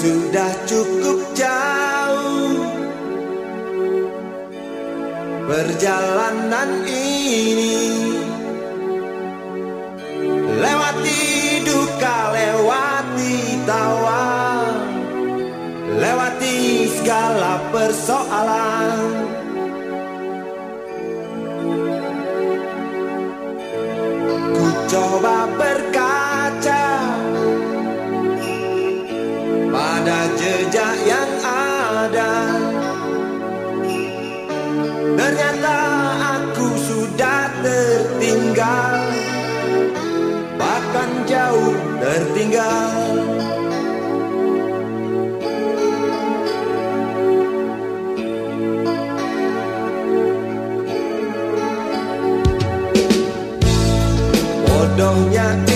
Sudah cukup jauh. Perjalanan ini Lewati duka, lewati tawa Lewati segala persoalan. Ku coba berkaca Ternyata aku sudah tertinggal. Bahkan jauh tertinggal. Bodohnya